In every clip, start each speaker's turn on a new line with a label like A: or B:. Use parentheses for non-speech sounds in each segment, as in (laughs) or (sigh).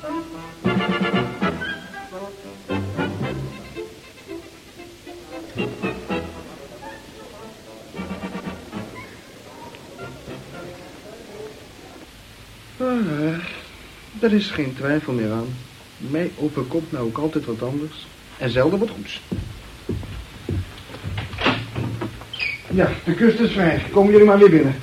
A: Ah, er is geen twijfel meer aan. Mij overkomt nou ook altijd wat anders. En zelden wat goeds. Ja, de kust is vrij. Komen jullie maar weer binnen.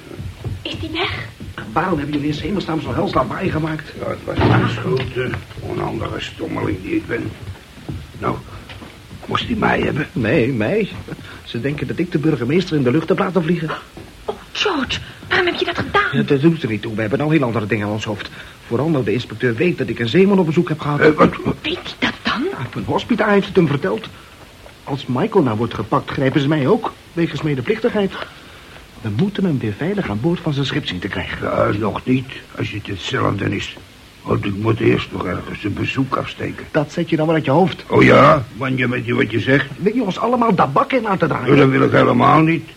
B: Die?
A: Waarom hebben jullie in hemelsnaam zo'n hels lawaai gemaakt?
C: Ja, het was mijn schuld, de onhandige stommeling die ik ben. Nou, moest hij mij hebben?
A: Nee, mij. Ze denken dat ik de burgemeester in de lucht heb laten vliegen.
B: Oh, George, waarom heb je dat gedaan?
A: Ja, dat doet er niet toe. We hebben nou heel andere dingen aan ons hoofd. Vooral de inspecteur weet dat ik een zeeman op bezoek heb gehad.
C: Eh, wat?
B: Weet hij dat dan?
A: Ja, een hospita heeft het hem verteld. Als Michael nou wordt gepakt, grijpen ze mij ook. Wegens medeplichtigheid. We moeten hem weer veilig aan boord van zijn schip zien te krijgen.
C: Ja, nog niet, als het hetzelfde is. Want ik moet eerst nog ergens een bezoek afsteken.
A: Dat zet je dan wel uit je hoofd.
C: Oh ja, want je weet je wat je zegt?
A: Weet je ons allemaal tabak in aan te
C: Ja,
A: draaien?
C: dat wil ik helemaal niet.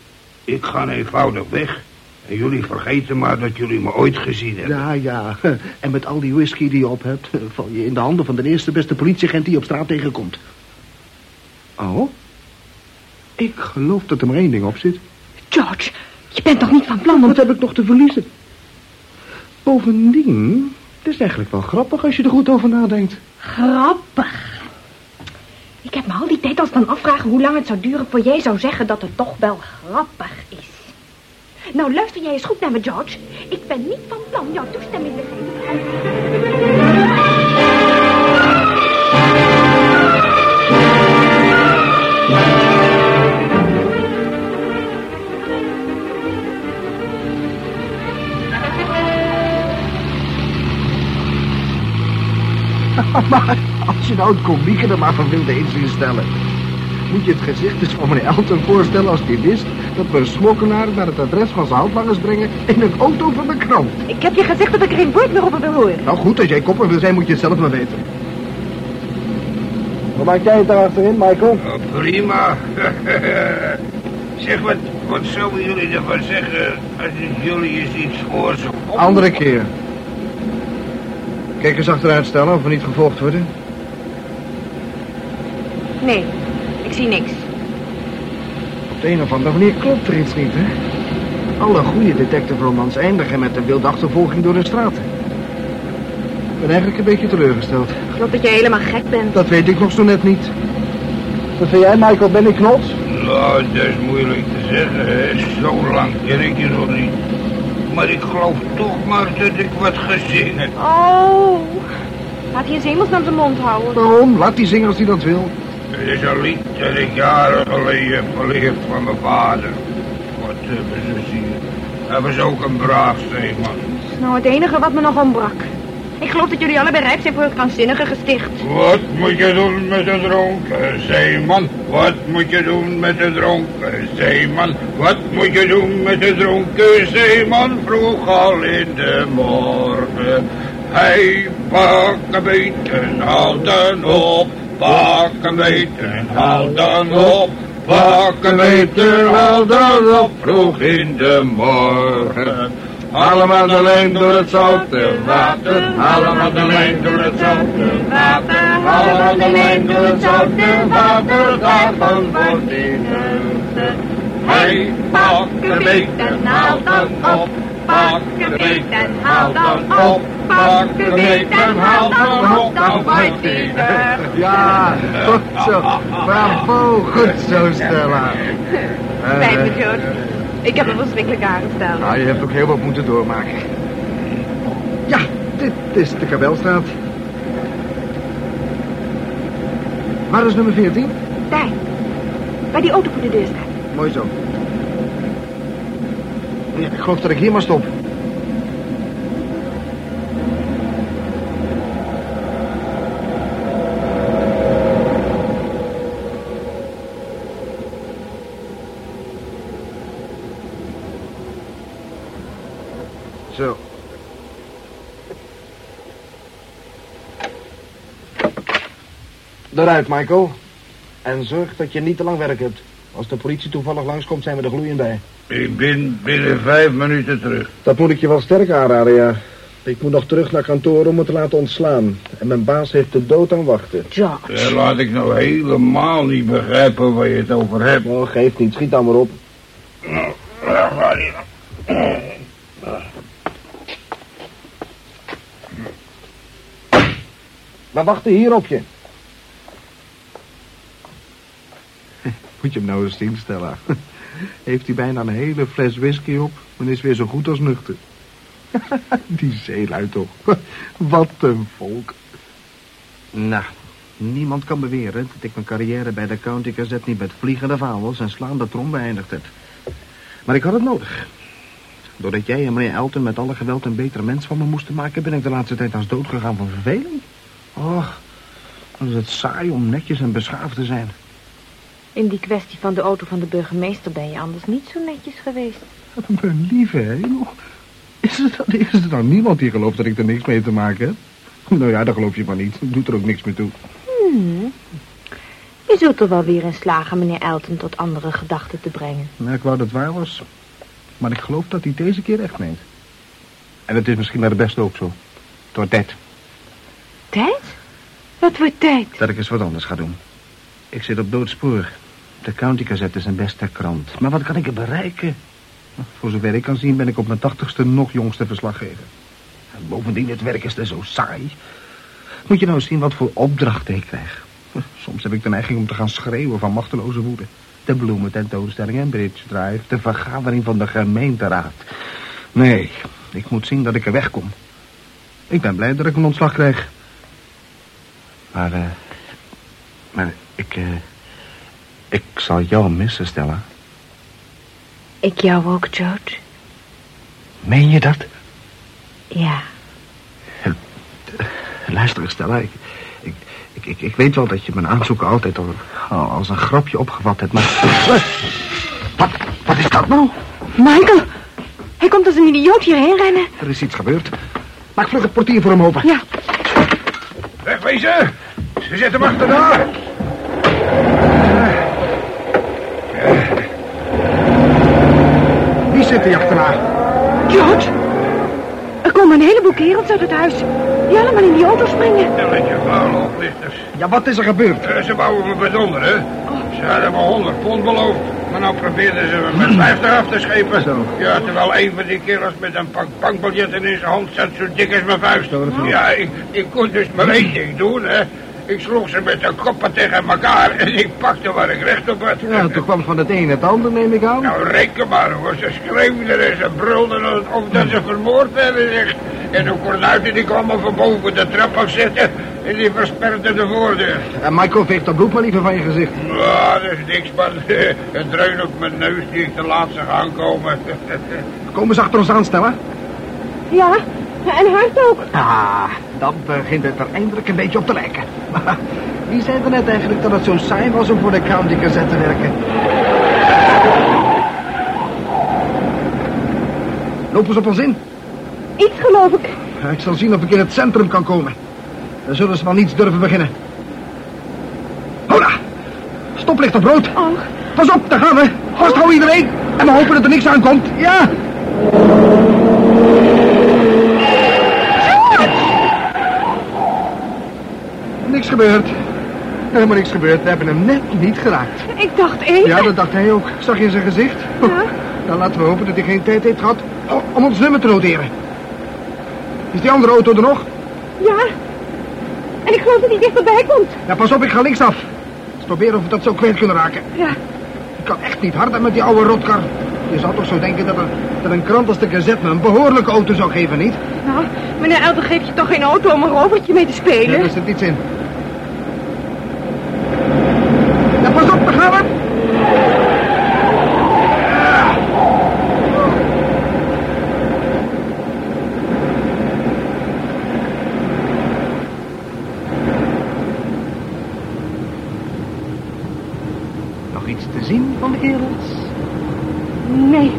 C: Ik ga eenvoudig weg. En jullie vergeten maar dat jullie me ooit gezien hebben.
A: Ja, ja. (laughs) En met al die whisky die je op hebt... (laughs) val je in de handen van de eerste beste politieagent die je op straat tegenkomt. Oh? Ik geloof dat er maar één ding op zit.
B: George, je bent toch niet van plan om...
A: Wat heb ik nog te verliezen? Bovendien, het is eigenlijk wel grappig als je er goed over nadenkt.
B: Grappig. Ik heb me al die tijd al staan afvragen hoe lang het zou duren voor jij zou zeggen dat het toch wel grappig is. Nou, luister jij eens goed naar me, George. Ik ben niet van plan jouw toestemming te geven. (laughs)
A: Maar als je nou het komieke er maar van wilde eens instellen. Moet je het gezicht dus van meneer Elton voorstellen als hij wist... dat we een smokkenaar naar het adres van zijn handlangers brengen... in een auto van de krant.
B: Ik heb je gezegd dat ik er geen woord meer over wil horen.
A: Nou goed, als jij koppig wil zijn, moet je het zelf maar weten. Wat maak jij het daar achterin, Michael?
C: Oh, prima. (laughs) zeg, wat, wat zouden jullie ervan zeggen als ik jullie eens iets voor zou...
A: Andere keer. Kijk eens achteruit stellen of we niet gevolgd worden.
B: Nee, ik zie niks.
A: Op de een of andere manier klopt er iets niet, hè? Alle goede detective romans eindigen met een wilde achtervolging door de straten. Ik ben eigenlijk een beetje teleurgesteld.
B: Ik geloof dat jij helemaal gek bent.
A: Dat weet ik nog zo net niet. Wat vind jij, Michael? Ben ik knots?
C: Nou, dat is moeilijk te zeggen. hè. Zo lang ken ik je nog niet. Maar ik geloof toch maar dat ik wat gezien heb.
B: Oh, laat hij in hemelsnaam zijn mond houden.
A: Waarom? Laat die zingen als hij dat wil.
C: Het is een lied dat ik jaren geleden heb geleerd van mijn vader. Wat hebben ze zien. Hij was ook een braaf zeeman.
B: Dat is nou het enige wat me nog ontbrak. Ik geloof dat jullie allebei rijp zijn voor het krankzinnige gesticht.
C: Wat moet je doen met een dronken zeeman? Wat moet je doen met een dronken zeeman? Wat moet je doen met een dronken zeeman? Vroeg al in de morgen. Hij pak een beet en haal dan op. Pak een beet en haal dan op. Pak een beet en haal dan op. Vroeg in de morgen. Aan de lijn door het zoute water. Aan de lijn door het zoute water. Aan de lijn door het zoute water. Daarvan wordt in Hij pak een beet en haal dan op. Pak een beet en haal dan op. Pak een beet en haal dan op. Dan hij weg.
A: Ja, goed zo. Bravo, goed zo, Stella.
B: Me, George. Ik heb een verschrikkelijk aangesteld.
A: Nou, je hebt ook heel wat moeten doormaken. Ja, dit is de Kabelstraat. Waar is nummer 14?
B: Daar. Bij die auto voor de deur staat.
A: Mooi zo. Ja, ik geloof dat ik hier maar stop. Zo. Eruit, Michael. En zorg dat je niet te lang werk hebt. Als de politie toevallig langskomt, zijn we er gloeiend bij.
C: Ik ben binnen vijf minuten terug.
A: Dat moet ik je wel sterk aanraden, ja. Ik moet nog terug naar kantoor om me te laten ontslaan. En mijn baas heeft de dood aan wachten.
B: George.
C: Eh, laat ik nou helemaal niet begrijpen waar je het over hebt.
A: Oh, geeft niet. Schiet dan maar op.
C: Nou, daar gaat hij.
A: We wachten hier op je. (laughs) Moet je hem nou eens zien, Stella. (laughs) Heeft hij bijna een hele fles whisky op en is weer zo goed als nuchter. (laughs) Die zeelui toch. Wat een volk.
D: Nou, niemand kan beweren dat ik mijn carrière bij de County Gazette niet met vliegende vaandels en slaande trom beëindigd heb. Maar ik had het nodig. Doordat jij en meneer Elton met alle geweld een betere mens van me moesten maken... ben ik de laatste tijd als dood gegaan van verveling. Och, wat is het saai om netjes en beschaafd te zijn.
B: In die kwestie van de auto van de burgemeester ben je anders niet zo netjes geweest.
A: Mijn lieve hemel. Is er, dan, is er dan niemand die gelooft dat ik er niks mee te maken heb? Nou ja, dat geloof je maar niet. Doet er ook niks meer toe.
B: Hmm. Je zult er wel weer in slagen meneer Elton tot andere gedachten te brengen.
A: Nou, ik wou dat het waar was. Maar ik geloof dat hij deze keer echt meent. En het is misschien naar de beste ook zo. Het wordt
B: tijd? Wat wordt tijd?
D: dat ik eens wat anders ga doen. Ik zit op doodspoor. De County Gazette is een beste krant. Maar wat kan ik er bereiken? Voor zover ik kan zien ben ik op mijn tachtigste nog jongste verslaggever. En bovendien, het werk is er zo saai. Moet je nou eens zien wat voor opdrachten ik krijg. (laughs) Soms heb ik de neiging om te gaan schreeuwen van machteloze woede. De bloemententoonstelling en Bridge Drive. De vergadering van de gemeenteraad. Nee, ik moet zien dat ik er wegkom. Ik ben blij dat ik een ontslag krijg. Maar, eh... maar ik, eh... Ik zal jou missen, Stella.
B: Ik jou ook, George.
D: Meen je dat?
B: Ja.
D: Luister eens, Stella. Ik, ik, ik, ik, ik weet wel dat je mijn aanzoeken altijd al, al als een grapje opgevat hebt, maar... Wat, wat is dat nou?
B: Michael, hij komt als een idioot hierheen rennen.
A: Er is iets gebeurd. Maak vlug het portier voor hem open.
B: Ja,
C: Wegwezen! Ze zitten hem achterna.
A: Wie zit er achterna?
B: George. Er komen een heleboel kerels uit het huis. Die allemaal in die auto springen.
C: Stelletje vuile oplichters.
A: Ja, wat is er gebeurd?
C: Eh, Ze wouden me bedonderen. Ze hadden me 100 pond beloofd. Maar nou probeerden ze me met 50 af te schepen.
A: Zo.
C: Ja, terwijl een van die kerels met een pak bankbiljetten in zijn hand zat zo dik als mijn vuist. Ja, ik, ik kon dus maar één ding doen, hè. Ik sloeg ze met de koppen tegen elkaar en ik pakte waar ik recht op had.
A: Ja, toen kwam van het een het ander, neem ik aan.
C: Nou, reken maar hoor. Ze schreeuwden en ze brulden of dat ze vermoord werden, zeg. En een kornuiten die kwamen van boven de trap afzetten en die versperrden de voordeur.
A: En Michael veegt dat bloed maar liever van je gezicht.
C: Ja, dat is niks, man. (laughs) Een dreun op mijn neus die ik te laat zag aankomen. (laughs)
A: Komen ze achter ons aanstellen?
B: Ja, en hard ook.
A: Ah, dan begint het er eindelijk een beetje op te lijken. (laughs) Wie zei er net eigenlijk dat het zo saai was om voor de County Gazette te werken? Lopen ze op ons in?
B: Iets geloof ik.
A: Ik zal zien of ik in het centrum kan komen. Dan zullen ze wel niets durven beginnen. Hola! Stoplicht op rood.
B: Oh,
A: Pas op, daar gaan we. Vasthouden iedereen. En we hopen dat er niks aankomt. Ja! Niks gebeurd. Helemaal niks gebeurd. We hebben hem net niet geraakt.
B: ik dacht even.
A: Ja, dat dacht hij ook. Zag je in zijn gezicht?
B: Ja. (laughs)
A: Dan laten we hopen dat hij geen tijd heeft gehad om ons nummer te noteren. Is die andere auto er nog?
B: Ja. En ik geloof dat hij dichterbij komt.
A: Ja, pas op, ik ga linksaf. Eens proberen of we dat zo kwijt kunnen raken.
B: Ja.
A: Ik kan echt niet harder met die oude rotkar. Je zou toch zo denken dat, dat een krant als de Gazette me een behoorlijke auto zou geven, niet?
B: Nou, meneer Elton geeft je toch geen auto om een rovertje mee te
A: Ja,
B: spelen?
A: daar zit iets in. Ja, pas op, daar gaan we.
D: Nog iets te zien van de kerels?
B: Nee.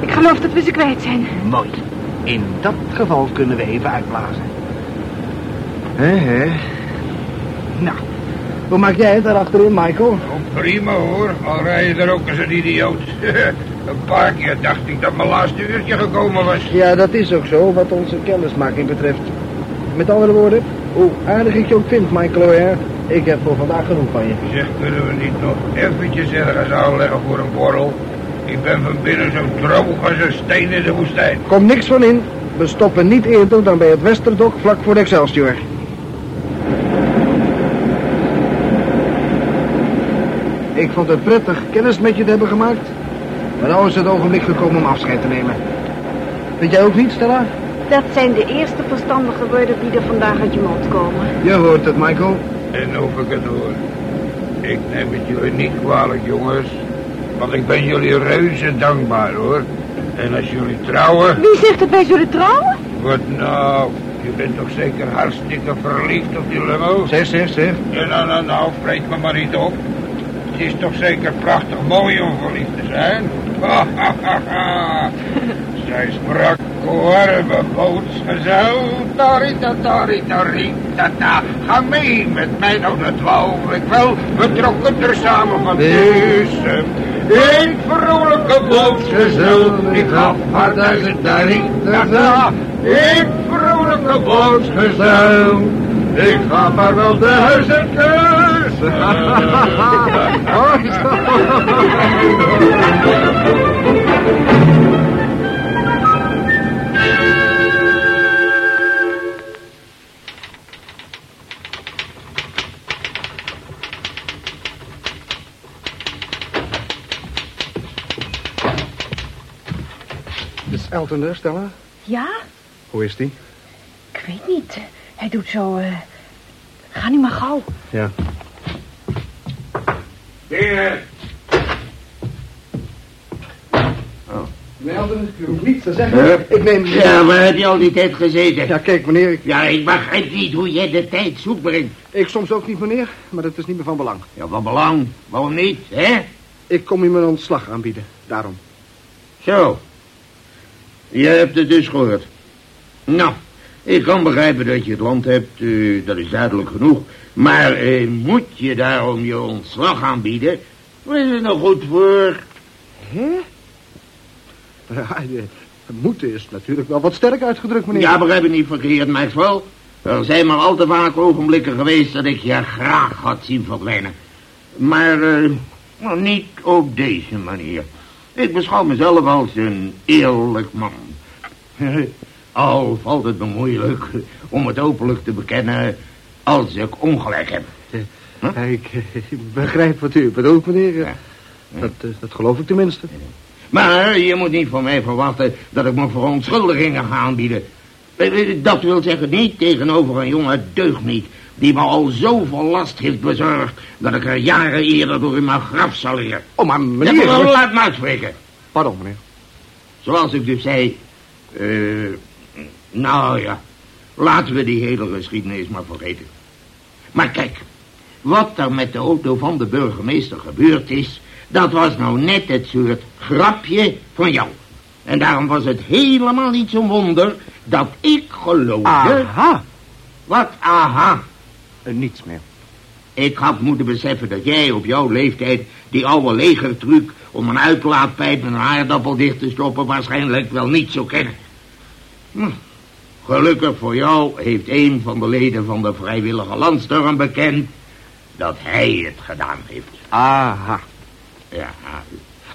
B: Ik geloof dat we ze kwijt zijn.
D: Mooi. In dat geval kunnen we even uitblazen. Hé, hé.
A: Nou, hoe maak jij het daar achterin, Michael?
C: Oh, prima hoor, al rij je er ook als een idioot. (laughs) Een paar keer dacht ik dat mijn laatste uurtje gekomen was.
A: Ja, dat is ook zo, wat onze kennismaking betreft. Met andere woorden, hoe aardig ik je ook vind, Michael O'Hare, ik heb voor vandaag genoeg van je.
C: Zeg, kunnen we niet nog eventjes ergens aanleggen voor een borrel? Ik ben van binnen zo droog als een steen in de woestijn.
A: Kom niks van in. We stoppen niet eerder dan bij het Westerdok vlak voor de Excelsior. Ik vond het prettig kennis met je te hebben gemaakt. Maar nou is het ogenblik gekomen om afscheid te nemen. Vind jij ook niet, Stella?
B: Dat zijn de eerste verstandige woorden die er vandaag uit je mond komen.
A: Je hoort het, Michael.
C: En of ik het hoor. Ik neem het jullie niet kwalijk, jongens. Want ik ben jullie reuze dankbaar, hoor. En als jullie trouwen...
B: Wie zegt dat wij zullen trouwen?
C: Wat nou? Je bent toch zeker hartstikke verliefd op die lummel?
A: Zeg, zeg, zeg.
C: Ja, nou, nou, nou, vreet me maar niet op. Het is toch zeker prachtig mooi om verliefd te zijn? (laughs) Zij sprak warme bootsgezel. Tarita, tarita, ritata. Ga mee met mij, nou dat wou ik wel. We trokken er samen van tussen. Ik vrolijke bootsgezel. Ik gaf haar duizend taritata. Ik vrolijke bootsgezel. Ik ga maar wel de huizen
A: er, Stella?
B: Ja?
A: Hoe is die?
B: Ik weet niet. Hij doet zo... eh, Ga nu maar gauw.
A: Ja.
C: Binnen.
A: Meneer Elton, u hoeft niets te zeggen. Ik neem...
E: Ja, waar heb je al die tijd gezeten?
A: Ja, kijk, meneer, ik,
E: Ja, ik begrijp niet hoe jij de tijd zoek brengt.
A: ik soms ook niet, meneer, maar dat is niet meer van belang.
E: Ja, van belang. Waarom niet, hè?
A: Ik kom u mijn ontslag aanbieden, daarom.
E: Zo. Je hebt het dus gehoord. Nou, ik kan begrijpen dat je het land hebt, eh, dat is duidelijk genoeg. Maar eh, moet je daarom je ontslag aanbieden? Waar is het nou goed voor?
A: Hè? Ja, je- moeten is natuurlijk wel wat sterk uitgedrukt, meneer.
E: Ja, begrijp ik niet verkeerd, Maxwell. Er zijn maar al te vaak ogenblikken geweest dat ik je graag had zien verdwijnen. Maar eh, nou, niet op deze manier. Ik beschouw mezelf als een eerlijk man. (laughs) Al valt het me moeilijk om het openlijk te bekennen als ik ongelijk heb.
A: Ja, ik, ik begrijp wat u bedoelt, meneer.
E: Ja.
A: Dat, eh, dat geloof ik tenminste.
E: Maar je moet niet van mij verwachten dat ik me verontschuldigingen ga aanbieden. Eh, eh, Dat wil zeggen niet tegenover een jonge deugniet... die me al zoveel last heeft bezorgd... dat ik er jaren eerder door in mijn graf zal liggen.
A: Oh, maar
E: Ja,
A: meneer...
E: maar laat me uitspreken.
A: Pardon, meneer.
E: Zoals ik dus zei... eh, nou ja, laten we die hele geschiedenis maar vergeten. Maar kijk, wat er met de auto van de burgemeester gebeurd is... dat was nou net het soort grapje van jou. En daarom was het helemaal niet zo'n wonder dat ik geloofde...
A: Aha.
E: Wat aha?
A: Eh, niets meer.
E: Ik had moeten beseffen dat jij op jouw leeftijd die oude legertruc om een uitlaatpijp met een aardappel dicht te stoppen waarschijnlijk wel niet zou kennen. Hm. Gelukkig voor jou heeft een van de leden van de vrijwillige landstorm bekend dat hij het gedaan heeft.
A: Aha.
E: Ja.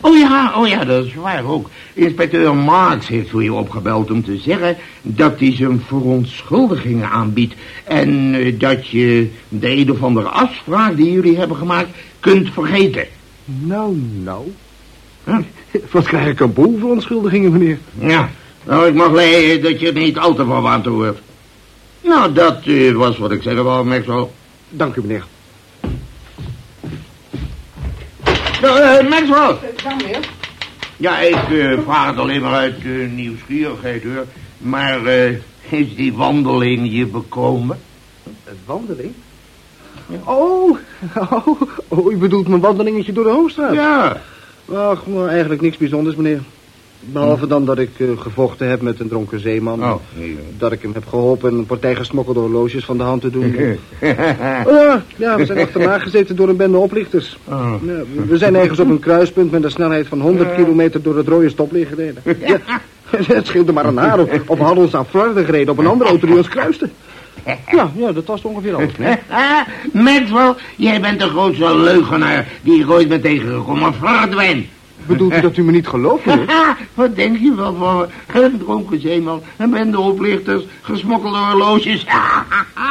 E: Oh ja, oh ja, dat is waar ook. Inspecteur Marx heeft voor je opgebeld om te zeggen dat hij zijn verontschuldigingen aanbiedt. En eh, dat je de een of andere afspraak die jullie hebben gemaakt kunt vergeten.
A: Nou, nou.
E: Huh?
A: Wat krijg ik een boel verontschuldigingen, meneer?
E: Ja, nou ik mag leiden dat je het niet al te verwaand hoort. Nou, dat eh, was wat ik zeggen wou, Maxwell.
A: Dank u, meneer.
E: Nou, eh, Maxwell.
A: Ja, meneer.
E: Ja, ik eh, vraag het alleen maar uit eh, nieuwsgierigheid, hoor. Maar eh, is die wandeling je bekomen?
A: Een wandeling? Oh, (laughs) oh, oh, u bedoelt mijn wandelingetje door de Hoogstraat?
E: Ja.
A: Ach, nou, eigenlijk niks bijzonders, meneer. Behalve dan dat ik eh, gevochten heb met een dronken zeeman.
E: Oh, nee.
A: Dat ik hem heb geholpen een partij gesmokkelde horloges van de hand te doen. (laughs) Oh ja, ja, we zijn achterna gezeten door een bende oplichters.
E: Oh.
A: Ja, we- zijn ergens op een kruispunt met een snelheid van 100 kilometer door het rode stoplicht gereden. Ja. Het scheelde maar een haar. Of of we hadden ons aan Florida gereden op een andere auto die ons kruiste. Ja, ja, dat was ongeveer alles. hè?
E: Maxwell, jij bent de grootste leugenaar die ik ooit ben tegengekomen. Verdwijn.
A: Bedoelt u dat u me niet gelooft, meneer? (laughs)
E: Wat denk je wel voor een dronken zeeman, een bende oplichters, gesmokkelde horloges.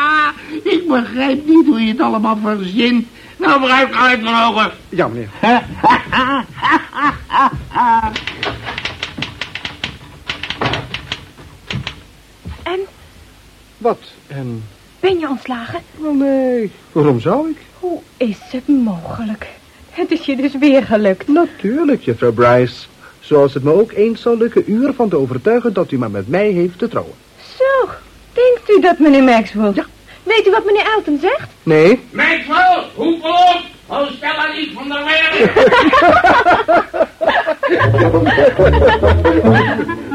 E: (laughs) ik begrijp niet hoe je het allemaal verzint. Nou, vooruit uit mijn ogen.
A: Ja, meneer. (laughs)
B: En,
A: Wat? En...
B: ben je ontslagen?
A: Wel, nee. Waarom zou ik?
B: Hoe is het mogelijk? Het is je dus weer gelukt.
A: Natuurlijk, juffrouw Bryce. Zoals het me ook eens zal lukken u ervan te overtuigen dat u maar met mij heeft te trouwen.
B: Zo, denkt u dat, meneer Maxwell? Ja. Weet u wat meneer Elton zegt?
A: Nee?
E: Maxwell, hoepel op. Oh, stel haar niet van de wereld. (laughs)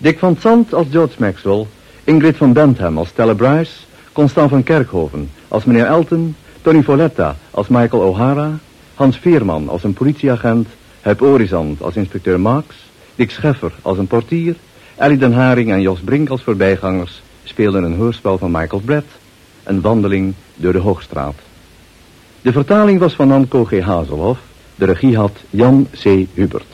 F: Dick van Sant als George Maxwell, Ingrid van Bentham als Stella Bryce, Constant van Kerkhoven als meneer Elton, Tony Folletta als Michael O'Hara, Hans Veerman als een politieagent, Huip Orizant als inspecteur Max, Dick Scheffer als een portier, Ellie den Haring en Jos Brink als voorbijgangers speelden een hoorspel van Michael Brett, een wandeling door de Hoogstraat. De vertaling was van Anko G. Hazelhoff, de regie had Jan C. Hubert.